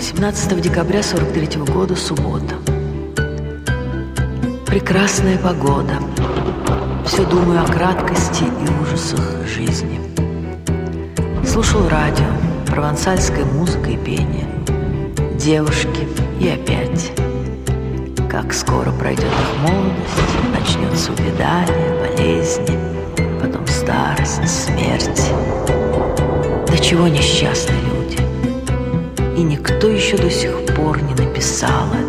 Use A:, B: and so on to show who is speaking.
A: 17 декабря 43 года, суббота. Прекрасная погода. Все думаю о краткости и ужасах жизни. Слушал радио, провансальская музыка и пение. Девушки и опять. Как скоро пройдет их молодость, начнется увядание, болезни, потом старость, смерть. До чего несчастны люди. И никто еще до сих пор не написал этого.